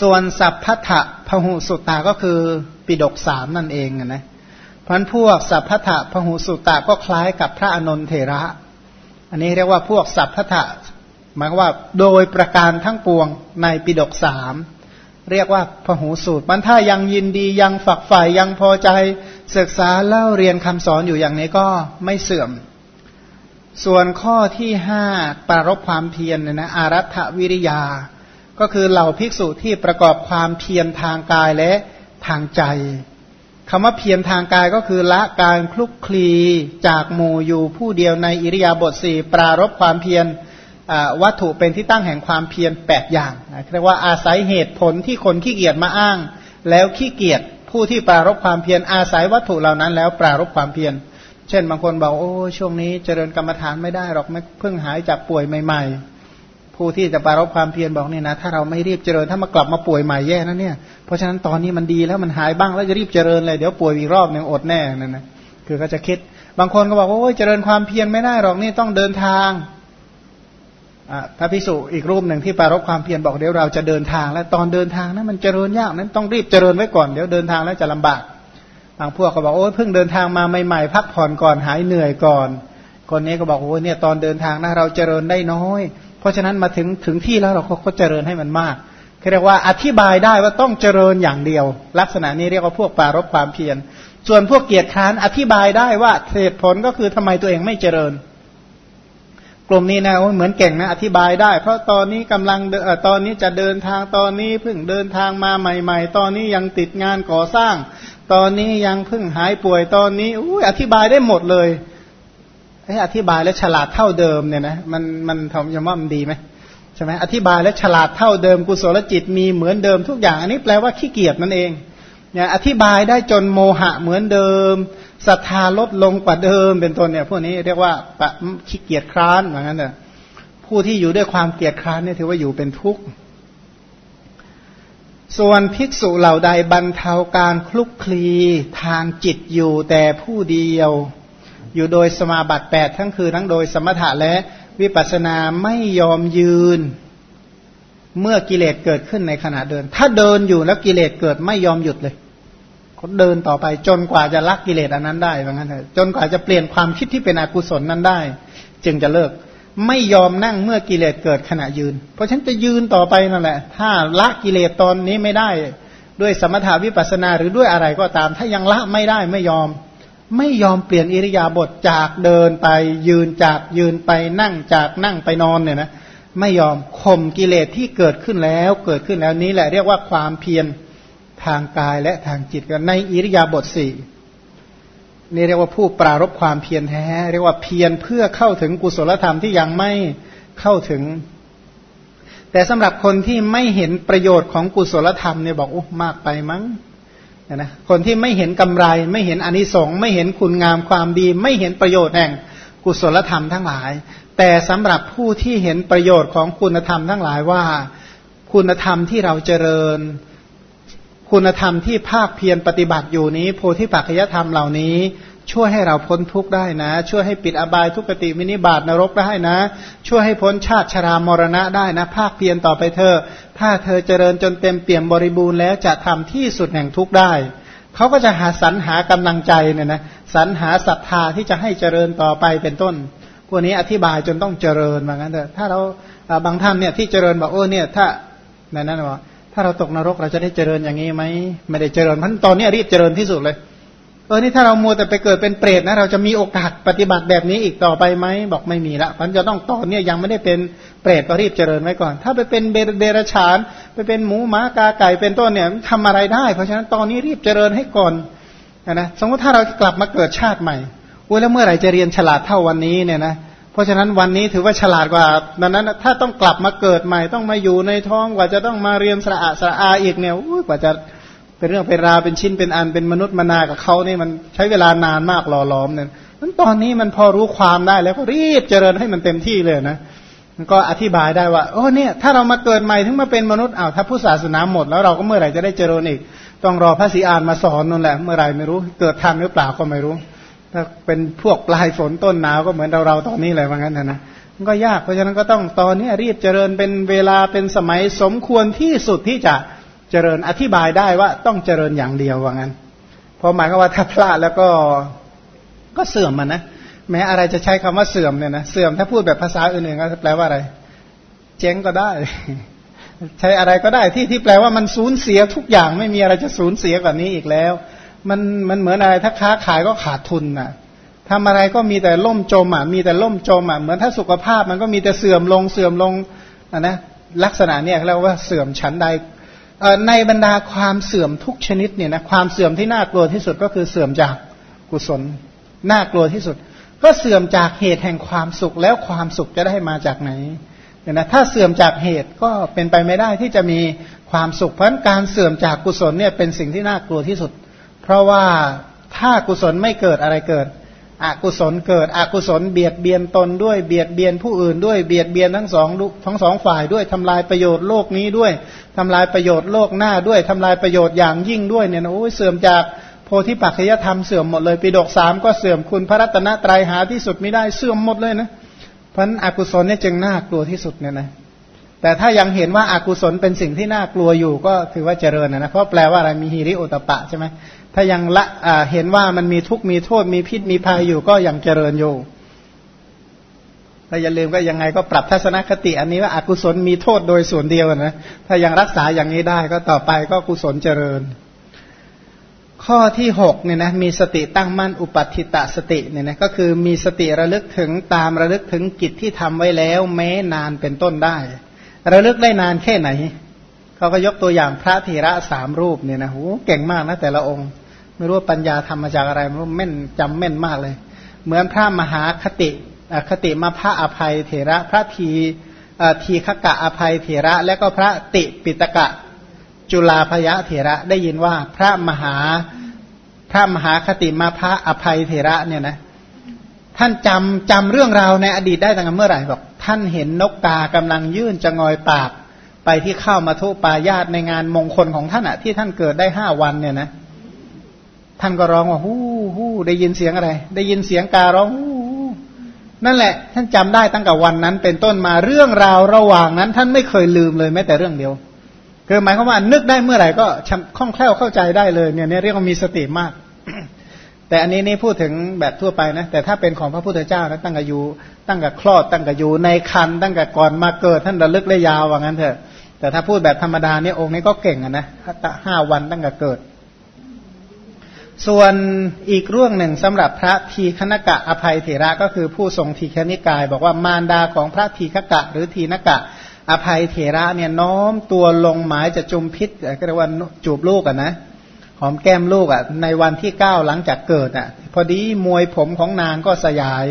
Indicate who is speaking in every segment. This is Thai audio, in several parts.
Speaker 1: ส่วนสัพพทะพหุสุตตาก็คือปิดกสามนั่นเองนะพันพวกสัพพทะพหุสุตตาก็คล้ายกับพระอนนทเถระ อันนี้เรียกว่าพวกสัพพทะหมายว่าโดยประการทั้งปวงในปิดกสามเรียกว่าพหูสูตรมันถ้ายังยินดียังฝักใฝ่ยังพอใจศึกษาเล่าเรียนคำสอนอยู่อย่างนี้ก็ไม่เสื่อม ส่วนข้อที่ห้าปรารบความเพียรเนี่ยนะอารัฐวิริยา ก็คือเหล่าภิกษุที่ประกอบความเพียรทางกายและทางใจคำว่าเพียรทางกายก็คือละการคลุกคลีจากหมู่อยู่ผู้เดียวในอิริยาบถสี่ปรารบความเพียรวัตถุเป็นที่ตั้งแห่งความเพียรแปดอย่างเรียกว่าอาศัยเหตุผลที่คนขี้เกียจมาอ้าง แล้วขี้เกียจผู้ที่ปรารบความเพียรอาศัยวัตถุเหล่านั้น แล้วปรารบความเพียรเช่นบางคนบอกโอ้ช่วงนี้เจริญกรรมฐานไม่ได้หรอกเพิ่งหายจากป่วยใหม่ ๆ ผู้ที่จะปรารบความเพียรบอกเนี่ยนะถ้าเราไม่รีบเจริญถ้ามากลับมาป่วยใหม่แย่นะเนี่ยเพราะฉะนั้นตอนนี้มันดีแล้วมันหายบ้างแล้วจะรีบเจริญเลยเดี๋ยวป่วยอีกรอบหนึ่งอดแน่นั่นนะคือก็จะคิด บางคนก็บอกว่าโอ้ยเจริญความเพียรไม่ได้หรอกนี่ต้องเดินทางพระพิสุอีกรูปหนึ่งที่ปารบความเพียรบอกเดี๋ยวเราจะเดินทาง แล้วตอนเดินทางนั้นมันเจริญยากนั้นต้องรีบเจริญไว้ก่อนเดี๋ยวเดินทางแล้วจะลำบากบางพวกก็บอกโอ้เพิ่งเดินทางมาใหม่ๆพักผ่อนก่อนหายเหนื่อยก่อน คนนี้ก็บอกโอ้เนี่ยตอนเดินทางนะเราเจริญได้น้อย เพราะฉะนั้นมาถึงถึงที่แล้วเราก็เจริญให้มันมากเรียกว่าอธิบายได้ว่าต้องเจริญอย่างเดียว ลักษณะนี้เรียกว่าพวกปารบความเพียรส่วนพวกเกียรติค้านอธิบายได้ว่าเหตุผลก็คือทำไมตัวเองไม่เจริญ กลุ่มนี้นะเหมือนเก่งนะอธิบายได้ เพราะตอนนี้กำลังตอนนี้จะเดินทางตอนนี้เพิ่งเดินทางมาใหม่ ๆ ตอนนี้ยังติดงานก่อสร้าง ตอนนี้ยังเพิ่งหายป่วยตอนนี้อุ้ยอธิบายได้หมดเลย อธิบายแล้วฉลาดเท่าเดิมเนี่ยนะมันมันทำยังว่ามันดีไหมใช่ไหมอธิบายแล้วฉลาดเท่าเดิมกุศลจิตมีเหมือนเดิมทุกอย่าง อันนี้แปลว่าขี้เกียจนั่นเองเนี่ยอธิบายได้จนโมหะเหมือนเดิมศรัทธาลดลงกว่าเดิมเป็นต้นเนี่ยพวกนี้เรียกว่าปะขี้เกียจคร้านเหมือนกันเถอะผู้ที่อยู่ด้วยความเกียจคร้านเนี่ยถือว่าอยู่เป็นทุกข์ส่วนภิกษุเหล่าใดบรรเทาการคลุกคลีทางจิตอยู่แต่ผู้เดียว อยู่โดยสมาบัติแปดทั้งคือทั้งโดยสมถะและวิปัสสนาไม่ยอมยืน เมื่อกิเลสเกิดขึ้นในขณะเดิน ถ้าเดินอยู่แล้วกิเลสเกิดไม่ยอมหยุดเลยเขาเดินต่อไปจนกว่าจะละกิเลสอันนั้นได้ว่างั้นเถอะจนกว่าจะเปลี่ยนความคิดที่เป็นอกุศลนั้นได้ จึงจะเลิก ไม่ยอมนั่งเมื่อกิเลสเกิดขณะยืน เพราะฉันจะยืนต่อไปนั่นแหละ ถ้าละกิเลสตอนนี้ไม่ได้ ด้วยสมถาวิปัสนาหรือด้วยอะไรก็ตาม ถ้ายังละไม่ได้ไม่ยอม ไม่ยอมเปลี่ยนอิริยาบถจากเดินไป ยืนจากยืนไปนั่งจากนั่งไปนอนเนี่ยนะไม่ยอมข่มกิเลสที่เกิดขึ้นแล้วเกิดขึ้นแล้วนี้แหละเรียกว่าความเพียรทางกายและทางจิตกันในอิริยาบถสี่นี่เรียกว่าผู้ปรารบความเพียรแท้เรียกว่าเพียรเพื่อเข้าถึงกุศลธรรมที่ยังไม่เข้าถึง แต่สำหรับคนที่ไม่เห็นประโยชน์ของกุศลธรรมเนี่ยบอกโอ้มากไปมั้ง นะคนที่ไม่เห็นกำไร ไม่เห็นอนิสงส์ไม่เห็นคุณงามความดี ไม่เห็นประโยชน์แห่งกุศลธรรมทั้งหลาย แต่สำหรับผู้ที่เห็นประโยชน์ของคุณธรรมทั้งหลายว่า คุณธรรมที่เราเจริญ คุณธรรมที่ภาคเพียรปฏิบัติอยู่นี้ โพธิปัจจยธรรมเหล่านี้ ช่วยให้เราพ้นทุกข์ได้นะ ช่วยให้ปิดอบายทุกขติมินิบาตนรกได้นะ ช่วยให้พ้นชาติชรามรณะได้นะ ภาคเพียรต่อไปเธอ ถ้าเธอเจริญจนเต็มเปี่ยมบริบูรณ์แล้วจะทำที่สุดแห่งทุกข์ได้เขาก็จะหาสรรหากำลังใจเนี่ยนะสรรหาศรัทธาที่จะให้เจริญต่อไปเป็นต้นพวกนี้อธิบายจนต้องเจริญเหมือนกันเถอะถ้าเราบางท่านเนี่ยที่เจริญบอกโอ้เนี่ยถ้านั่นนั่นว่าถ้าเราตกนรกเราจะได้เจริญอย่างนี้ไหมไม่ได้เจริญพันตอนนี้รีบเจริญที่สุดเลย เออนี่ถ้าเรามัวแต่ไปเกิดเป็นเปรตนะ เราจะมีโอกาสปฏิบัติแบบนี้อีกต่อไปไหมบอกไม่มีละพันจะต้องตอนนี้ยังไม่ได้เป็นเปรตก็รีบเจริญไว้ก่อน ถ้าไปเป็นเดรัจฉาน ไปเป็นหมูหมากาไก่เป็นต้นเนี่ยทำอะไรได้ เพราะฉะนั้นตอนนี้รีบเจริญให้ก่อนนะสมมติถ้าเรากลับมาเกิดชาติใหม่โอ้ยแล้วเมื่อไหร่จะเรียนฉลาดเท่าวันนี้เนี่ยนะเพราะฉะนั้นวันนี้ถือว่าฉลาดกว่าดังนั้นถ้าต้องกลับมาเกิดใหม่ ต้องมาอยู่ในท้องกว่าจะต้องมาเรียนสระอาสระอาอีกเนี่ยกว่าจะ เป็นเรื่องเป็นราวเป็นชิ้นเป็นอันเป็นมนุษย์มนากับเขานี่มันใช้เวลานานมากหล่อหลอมเนี่ยนั้นตอนนี้มันพอรู้ความได้แล้วก็รีบเจริญให้มันเต็มที่เลยนะมันก็อธิบายได้ว่าโอ้เนี่ยถ้าเรามาเกิดใหม่ถึงมาเป็นมนุษย์อ้าวถ้าผู้ศาสนาหมดแล้วเราก็เมื่อไหร่จะได้เจริญอีก ต้องรอพระศรีอานมาสอนนั่นแหละ เมื่อไหร่ไม่รู้เกิดทันหรือเปล่าก็ไม่รู้ ถ้าเป็นพวกปลายฝนต้นหนาวก็เหมือนเราเราตอนนี้เลยว่างั้นนะมันก็ยากเพราะฉะนั้นก็ต้องตอนนี้รีบเจริญเป็นเวลาเป็นสมัยสมควรที่สุดที่จะเจริญอธิบายได้ว่าต้องเจริญอย่างเดียวว่างั้นเพราะหมายก็ว่าถ้าพลาดแล้วก็ก็เสื่อมมันนะแม้อะไรจะใช้คำว่าเสื่อมเนี่ยนะเสื่อมถ้าพูดแบบภาษาอื่นๆก็แปลว่าอะไร เจ๊งก็ได้ ใช้อะไรก็ได้ที่ที่แปลว่ามันสูญเสียทุกอย่างไม่มีอะไรจะสูญเสียกว่านี้อีกแล้ว มันมันเหมือนอะไรถ้าค้าขายก็ขาดทุนน่ะทำอะไรก็มีแต่ล่มจมอะมีแต่ล่มจมอะเหมือนถ้าสุขภาพมันก็มีแต่เสื่อมลงเสื่อมลงอะนะลักษณะเนี้ยเรียกว่าเสื่อมชั้นใด ในบรรดาความเสื่อมทุกชนิดเนี่ยนะความเสื่อมที่น่ากลัวที่สุดก็คือเสื่อมจากกุศลน่ากลัวที่สุด ก็เสื่อมจากเหตุแห่งความสุขแล้วความสุขจะได้มาจากไหนเนี่ยนะถ้าเสื่อมจากเหตุก็เป็นไปไม่ได้ที่จะมีความสุขเพราะการเสื่อมจากกุศลเนี่ยเป็นสิ่งที่น่ากลัวที่สุด เพราะว่าถ้ากุศลไม่เกิดอะไรเกิด อกุศลเกิดอกุศลเบียดเบียนตนด้วยเบียดเบียนผู้อื่นด้วยเบียดเบียนทั้งสองทั้งสองฝ่ายด้วยทำลายประโยชน์โลกนี้ด้วยทำลายประโยชน์โลกหน้าด้วยทำลายประโยชน์อย่างยิ่งด้วยเนี่ยนะโอ้ยเสื่อมจากโพธิปัจจยธรรมเสื่อมหมดเลยปีดกสามก็เสื่อมคุณพระรัตนตรัยหาที่สุดไม่ได้เสื่อมหมดเลยนะเพราะนั้นอกุศลเนี่ยจึงน่ากลัวที่สุดเนี่ยนะ แต่ถ้ายังเห็นว่าอากุศลเป็นสิ่งที่น่ากลัวอยู่ก็ถือว่าเจริญนะเพราะแปลว่าอะไรมีฮิริโอตปะใช่ไหมถ้ายังละเห็นว่ามันมีทุกข์มีโทษมีพิษมีภัยอยู่ก็ยังเจริญอยู่ถ้าอย่าลืมก็ยังไงก็ปรับทัศนคติอันนี้ว่าอากุศลมีโทษโดยส่วนเดียวนะถ้ายังรักษาอย่างนี้ได้ก็ต่อไปก็กุศลเจริญ ข้อที่หกเนี่ยนะมีสติตั้งมั่นอุปัติตะสติเนี่ยนะก็คือมีสติระลึกถึงตามระลึกถึงกิจที่ทำไว้แล้วแม้นานเป็นต้นได้ ระลึกได้นานแค่ไหนเขาก็ยกตัวอย่างพระเถระสามรูปเนี่ยนะโหเก่งมากนะแต่ละองค์ ไม่รู้ปัญญาทำมาจากอะไรไม่รู้แม่นจำแม่นมากเลย เหมือนพระมหาคติคติมาพระอภัยเถระพระทีทีขกะอภัยเถระ และก็พระติปิตกะจุลาพยะเถระได้ยินว่าพระมหาพระมหาคติมาพระอภัยเถระเนี่ยนะ ท่านจำจำเรื่องราวในอดีตได้ตั้งแต่เมื่อไหร่บอกท่านเห็นนกกากำลังยื่นจะงอยปาก ไปที่เข้ามาทุปายาตในงานมงคลของท่านอะที่ท่านเกิดได้ห้าวันเนี่ยนะ ท่านก็ร้องว่าฮู้ฮู้ได้ยินเสียงอะไร ได้ยินเสียงการ้องฮู้นั่นแหละ ท่านจำได้ตั้งแต่วันนั้น เป็นต้นมาเรื่องราวระหว่างนั้น ท่านไม่เคยลืมเลยแม้แต่เรื่องเดียวคือหมายความว่านึกได้เมื่อไหร่ก็คล่องแคล่วเข้าใจได้เลยเนี่ยเรียกว่ามีสติมาก แต่อันนี้นี่พูดถึงแบบทั่วไปนะ แต่ถ้าเป็นของพระพุทธเจ้านะตั้งแต่อยู่ตั้งแต่คลอดตั้งแต่อยู่ในคันตั้งแต่ก่อนมาเกิดท่านระลึกได้ยาวว่างั้นเถอะ แต่ถ้าพูดแบบธรรมดาเนี่ยองค์นี้ก็เก่งนะห้าวันตั้งแต่เกิด ส่วนอีกเรื่องหนึ่งสำหรับพระทีคณกะอภัยเถระก็คือผู้ทรงทีคณิกาย บอกว่ามารดาของพระทีฆกะ หรือทีนกะ อภัยเถระเนี่ยน้อมตัวลงหมายจะจุมพิษก็เรียกว่าจูบลูกอะนะ หอมแก้มลูกอะ ในวันที่เก้าหลังจากเกิดอะ พอดีมวยผมของนางก็สยาย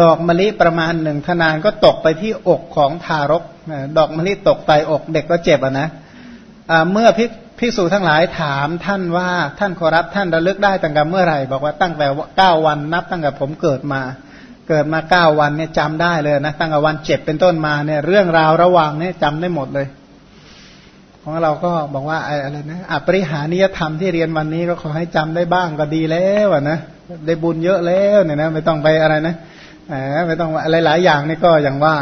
Speaker 1: ดอกมะลิประมาณหนึ่งทนานก็ตกไปที่อกของทารกดอกมะลิตกไปอกเด็กก็เจ็บอะนะเมื่อพิสูจทั้งหลายถามท่านว่าท่านขอรับท่านระลึกได้ตั้งแต่เมื่อไหร่ บอกว่าตั้งแต่เก้าวันนับตั้งแต่ผมเกิดมา เกิดมาเก้าวันเนี่ยจำได้เลยนะตั้งแต่วันเจ็บเป็นต้นมาเนี่ยเรื่องราวระหว่างเนี่ยจำได้หมดเลย ของเราก็บอกว่าอะไรนะอปริหานิยธรรมที่เรียนวันนี้ก็ขอให้จำได้บ้างก็ดีแล้วนะได้บุญเยอะแล้วเนี่ยนะไม่ต้องไปอะไรนะไม่ต้องอะไรหลายอย่างนี่ก็อย่างว่า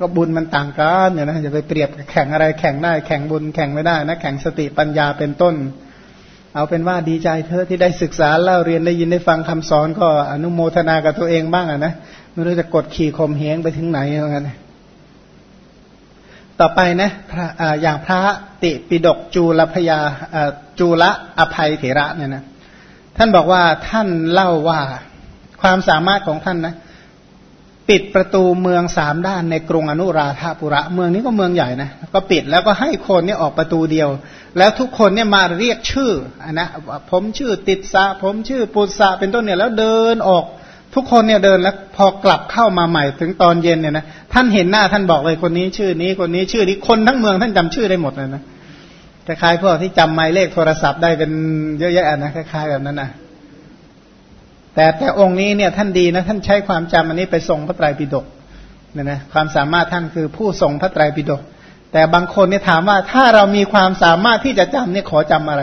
Speaker 1: ก็บุญมันต่างกันเนี่ยนะอย่าไปเปรียบแข่งอะไรแข่งได้แข่งบุญแข่งไม่ได้นะแข่งสติปัญญาเป็นต้น เอาเป็นว่าดีใจเธอที่ได้ศึกษาเล่าเรียนได้ยินได้ฟังคำสอนก็อนุโมทนากับตัวเองบ้างอะนะไม่รู้จะกดขี่ข่มเหงไปถึงไหนเหมือนกัน ต่อไปนะพระอย่างพระติปิดกจูลพยาจูละอภัยเถระเนี่ยนะท่านบอกว่าท่านเล่าว่าความสามารถของท่านนะปิดประตูเมืองสามด้านในกรุงอนุราธาปุระ เมืองนี้ก็เมืองใหญ่นะก็ปิดแล้วก็ให้คนเนี่ยออกประตูเดียว แล้วทุกคนเนี่ยมาเรียกชื่อนะผมชื่อติดสะผมชื่อปุษะเป็นต้นเนี่ยแล้วเดินออก ทุกคนเนี่ยเดินแล้วพอกลับเข้ามาใหม่ถึงตอนเย็นเนี่ยนะท่านเห็นหน้าท่านบอกเลยคนนี้ชื่อนี้คนนี้ชื่อนี้คนทั้งเมืองท่านจำชื่อได้หมดเลยนะคล้ายๆพวกที่จำหมายเลขโทรศัพท์ได้เป็นเยอะแยะนะคล้ายๆแบบนั้นนะแต่แต่องค์นี้เนี่ยท่านดีนะท่านใช้ความจำอันนี้ไปทรงพระไตรปิฎกเนี่ยนะความสามารถท่านคือผู้ทรงพระไตรปิฎกแต่บางคนเนี่ยถามว่าถ้าเรามีความสามารถที่จะจำเนี่ยขอจำอะไร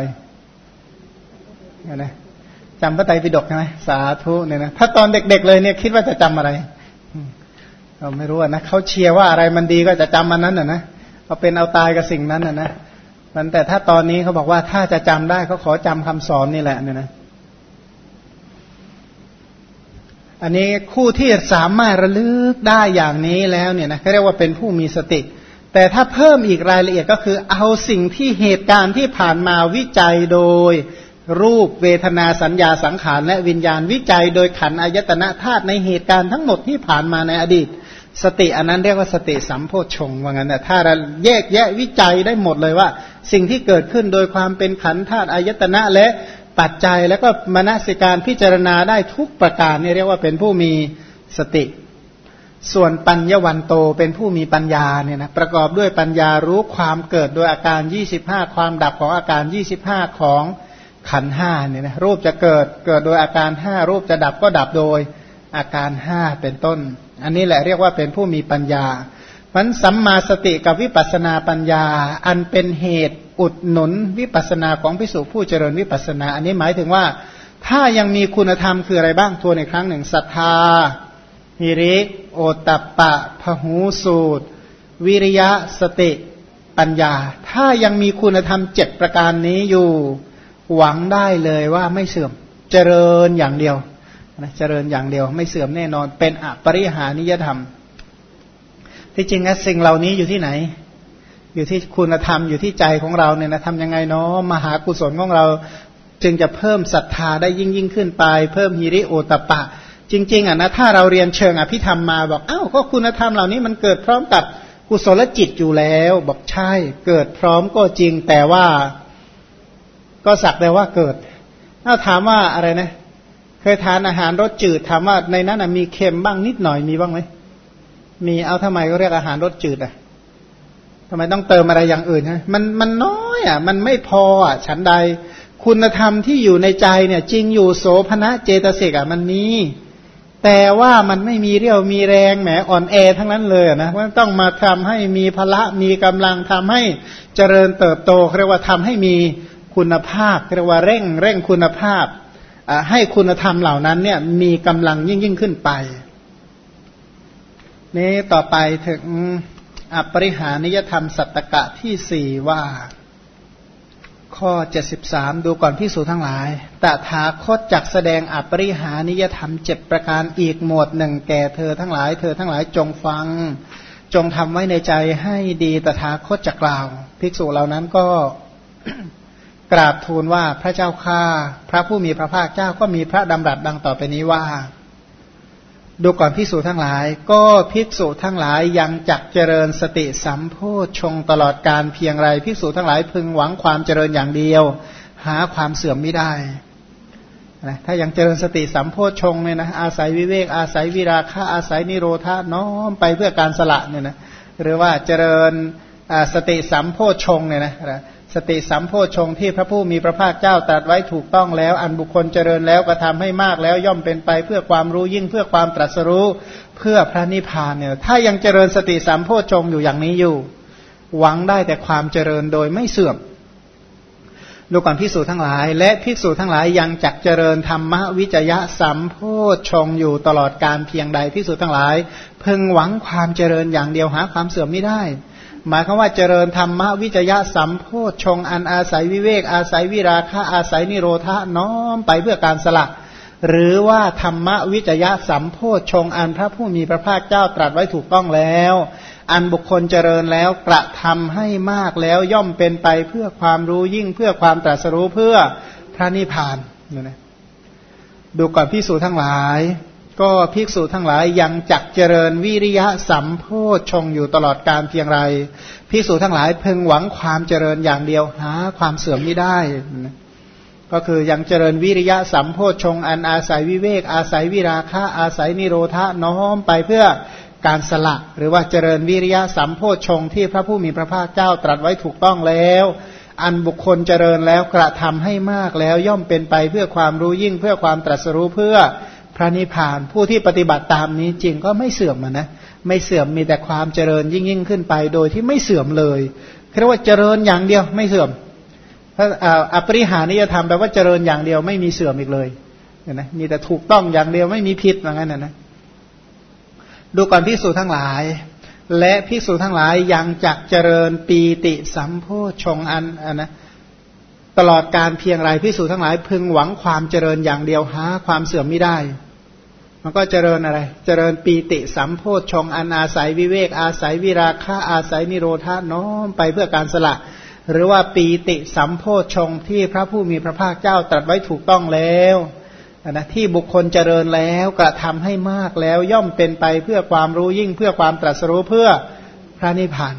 Speaker 1: เนี่ยนะ จำพระไตรปิฎกใช่ไหมสาธุเนี่ยนะถ้าตอนเด็ก ๆ เลยเนี่ยคิดว่าจะจำอะไรเราไม่รู้นะเขาเชียร์ว่าอะไรมันดีก็จะจำมันนั้นอะนะเอาเป็นเอาตายกับสิ่งนั้นอะนะมันแต่ถ้าตอนนี้เขาบอกว่าถ้าจะจำได้เขาขอจำคำสอนนี่แหละเนี่ยนะอันนี้คู่ที่สามารถระลึกได้อย่างนี้แล้วเนี่ยนะเขาเรียกว่าเป็นผู้มีสติ แต่ถ้าเพิ่มอีกรายละเอียดก็คือ เอาสิ่งที่เหตุการณ์ที่ผ่านมาวิจัยโดย รูปเวทนาสัญญาสังขารและวิญญาณวิจัยโดยขันอายตนะธาตุในเหตุการณ์ทั้งหมดที่ผ่านมาในอดีต สติอันนั้นเรียกว่าสติสัมโพชงว่างั้นแต่ถ้าเราแยกแยะวิจัยได้หมดเลยว่า สิ่งที่เกิดขึ้นโดยความเป็นขันธาตุอายตนะและปัจจัยแล้วก็มนสิการพิจารณาได้ทุกประการนี่เรียกว่าเป็นผู้มีสติ ส่วนปัญญวันโตเป็นผู้มีปัญญาเนี่ยนะประกอบด้วยปัญญารู้ความเกิดโดยอาการ 25 ความดับของอาการ 25 ของ ขันห้าเนี่ยนะรูปจะเกิดเกิดโดยอาการห้ารูปจะดับก็ดับโดยอาการห้าเป็นต้น อันนี้แหละเรียกว่าเป็นผู้มีปัญญามันสัมมาสติกับวิปัสนาปัญญา อันเป็นเหตุอุดหนุนวิปัสนาของพิสุผู้เจริญวิปัสนา อันนี้หมายถึงว่า ถ้ายังมีคุณธรรมคืออะไรบ้างทวนอีกครั้งหนึ่งศรัทธาหิริ โอตัปปะพหูสูตร วิริยะสติปัญญา ถ้ายังมีคุณธรรมเจ็ดประการนี้อยู่ หวังได้เลยว่าไม่เสื่อมเจริญอย่างเดียวนะเจริญอย่างเดียว ไม่เสื่อมแน่นอน เป็นอปริหานิยธรรม ที่จริงนะสิ่งเหล่านี้อยู่ที่ไหน อยู่ที่คุณธรรมอยู่ที่ใจของเราเนี่ยนะทำยังไงเนาะมหากุศลของเรา จึงจะเพิ่มศรัทธาได้ยิ่งยิ่งขึ้นไป เพิ่มฮิริโอตปะ จริง ๆอะนะถ้าเราเรียนเชิงอภิธรรมมาบอกอ้าวก็คุณธรรมเหล่านี้มันเกิดพร้อมกับกุศลจิตอยู่แล้ว บอกใช่ เกิดพร้อมก็จริงแต่ว่า ก็สักแต่ว่าเกิดถ้าถามว่าอะไรนะ เคยทานอาหารรสจืดถามว่าในนั้นมีเค็มบ้างนิดหน่อยมีบ้างไหมมีเอาทำไมก็เรียกอาหารรสจืดอะทำไมต้องเติมอะไรอย่างอื่นฮะมันมันน้อยอะ มันไม่พออะ ฉันใด คุณธรรมที่อยู่ในใจเนี่ย จริงอยู่โสภณะเจตสิกอะมันมีแต่ว่ามันไม่มีเรี่ยวมีแรงแหมอ่อนแอทั้งนั้นเลยนะว่าต้องมาทำให้มีพละมีกำลังทำให้เจริญเติบโตเรียกว่าทำให้มี คุณภาพเรียกว่าเร่งเร่งคุณภาพให้คุณธรรมเหล่านั้นเนี่ยมีกำลังยิ่งยิ่งขึ้นไป นี้ต่อไปถึงอปริหานิยธรรมสัตตกะที่สี่ว่า ข้อเจ็ดสิบสามดูก่อนพิสูจทั้งหลาย ตถาคตจักแสดงอปริหานิยธรรมเจ็ดประการอีกหมวดหนึ่งแก่เธอทั้งหลาย เธอทั้งหลายจงฟัง จงทำไว้ในใจให้ดีตถาคตจักกล่าว ภิกษุเหล่านั้นก็ กราบทูลว่าพระเจ้าข้าพระผู้มีพระภาคเจ้าก็มีพระดำรัสดังต่อไปนี้ว่า ดูก่อนภิกษุทั้งหลาย ก็ภิกษุทั้งหลายยังจักเจริญสติสัมโพชงตลอดการเพียงไรภิกษุทั้งหลายพึงหวังความเจริญอย่างเดียว หาความเสื่อมไม่ได้นะถ้ายังเจริญสติสัมโพชงเนี่ยนะอาศัยวิเวกอาศัยวิราคะอาศัยนิโรธาน้อมไปเพื่อการสละเนี่ยนะหรือว่าเจริญสติสัมโพชงเนี่ยนะ สติสัมโพชงที่พระผู้มีพระภาคเจ้าตรัสไว้ถูกต้องแล้ว อันบุคคลเจริญแล้วก็ทำให้มากแล้วย่อมเป็นไปเพื่อความรู้ยิ่งเพื่อความตรัสรู้เพื่อพระนิพพานเนี่ยถ้ายังเจริญสติสัมโพชงอยู่อย่างนี้อยู่ หวังได้แต่ความเจริญโดยไม่เสื่อมดูก่อนพิสูจทั้งหลาย และพิสูจทั้งหลายยังจักเจริญธรรมวิจยะสัมโพชงอยู่ตลอดการเพียงใดพิสูจทั้งหลาย พึงหวังความเจริญอย่างเดียวหาความเสื่อมไม่ได้ หมายคือว่าเจริญธรรมวิจยะสัมโพชงอันอาศัยวิเวก อาศัยวิราคะอาศัยนิโรธาน้อมไปเพื่อการสละ หรือว่าธรรมวิจยะสัมโพชงอันพระผู้มีพระภาคเจ้าตรัสไว้ถูกต้องแล้ว อันบุคคลเจริญแล้วกระทำให้มากแล้วย่อมเป็นไปเพื่อความรู้ยิ่งเพื่อความตรัสรู้เพื่อพระนิพพานดูก่อนพิสูจทั้งหลาย ก็ภิกษุทั้งหลายยังจักเจริญวิริยะสัมโพชงอยู่ตลอดการเพียงไรภิกษุทั้งหลายพึงหวังความเจริญอย่างเดียวหาความเสื่อมไม่ได้ ก็คือยังเจริญวิริยะสัมโพชงอันอาศัยวิเวก อาศัยวิราคะอาศัยนิโรธาน้อมไปเพื่อการสละหรือว่าเจริญวิริยะสัมโพชงที่พระผู้มีพระภาคเจ้าตรัสไว้ถูกต้องแล้ว อันบุคคลเจริญแล้วกระทำให้มากแล้วย่อมเป็นไปเพื่อความรู้ยิ่งเพื่อความตรัสรู้เพื่อ ระนิพพาน ผู้ที่ปฏิบัติตามนี้จริงก็ไม่เสื่อมนะไม่เสื่อมมีแต่ความเจริญยิ่งยิ่งขึ้นไปโดยที่ไม่เสื่อมเลยเรียกว่าเจริญอย่างเดียวไม่เสื่อมถ้าอปริหานิยธรรมแปลว่าเจริญอย่างเดียวไม่มีเสื่อมอีกเลยนะมีแต่ถูกต้องอย่างเดียวไม่มีผิดอย่างนั้นนะดูก่อนพิสูจทั้งหลาย และภิกษุทั้งหลายยังจักเจริญปีติสัมโพชงอันอันนะตลอดการเพียงไรภิกษุทั้งหลายพึงหวังความเจริญอย่างเดียวหาความเสื่อมไม่ได้ มันก็เจริญอะไร เจริญปีติสัมโพชงอันอาศัยวิเวก อาศัยวิราคะอาศัยนิโรธาน้อมไปเพื่อการสละ หรือว่าปีติสัมโพชงที่พระผู้มีพระภาคเจ้าตรัสไว้ถูกต้องแล้วนะที่บุคคลเจริญแล้วกระทำให้มากแล้วย่อมเป็นไปเพื่อความรู้ยิ่งเพื่อความตรัสรู้เพื่อพระนิพพาน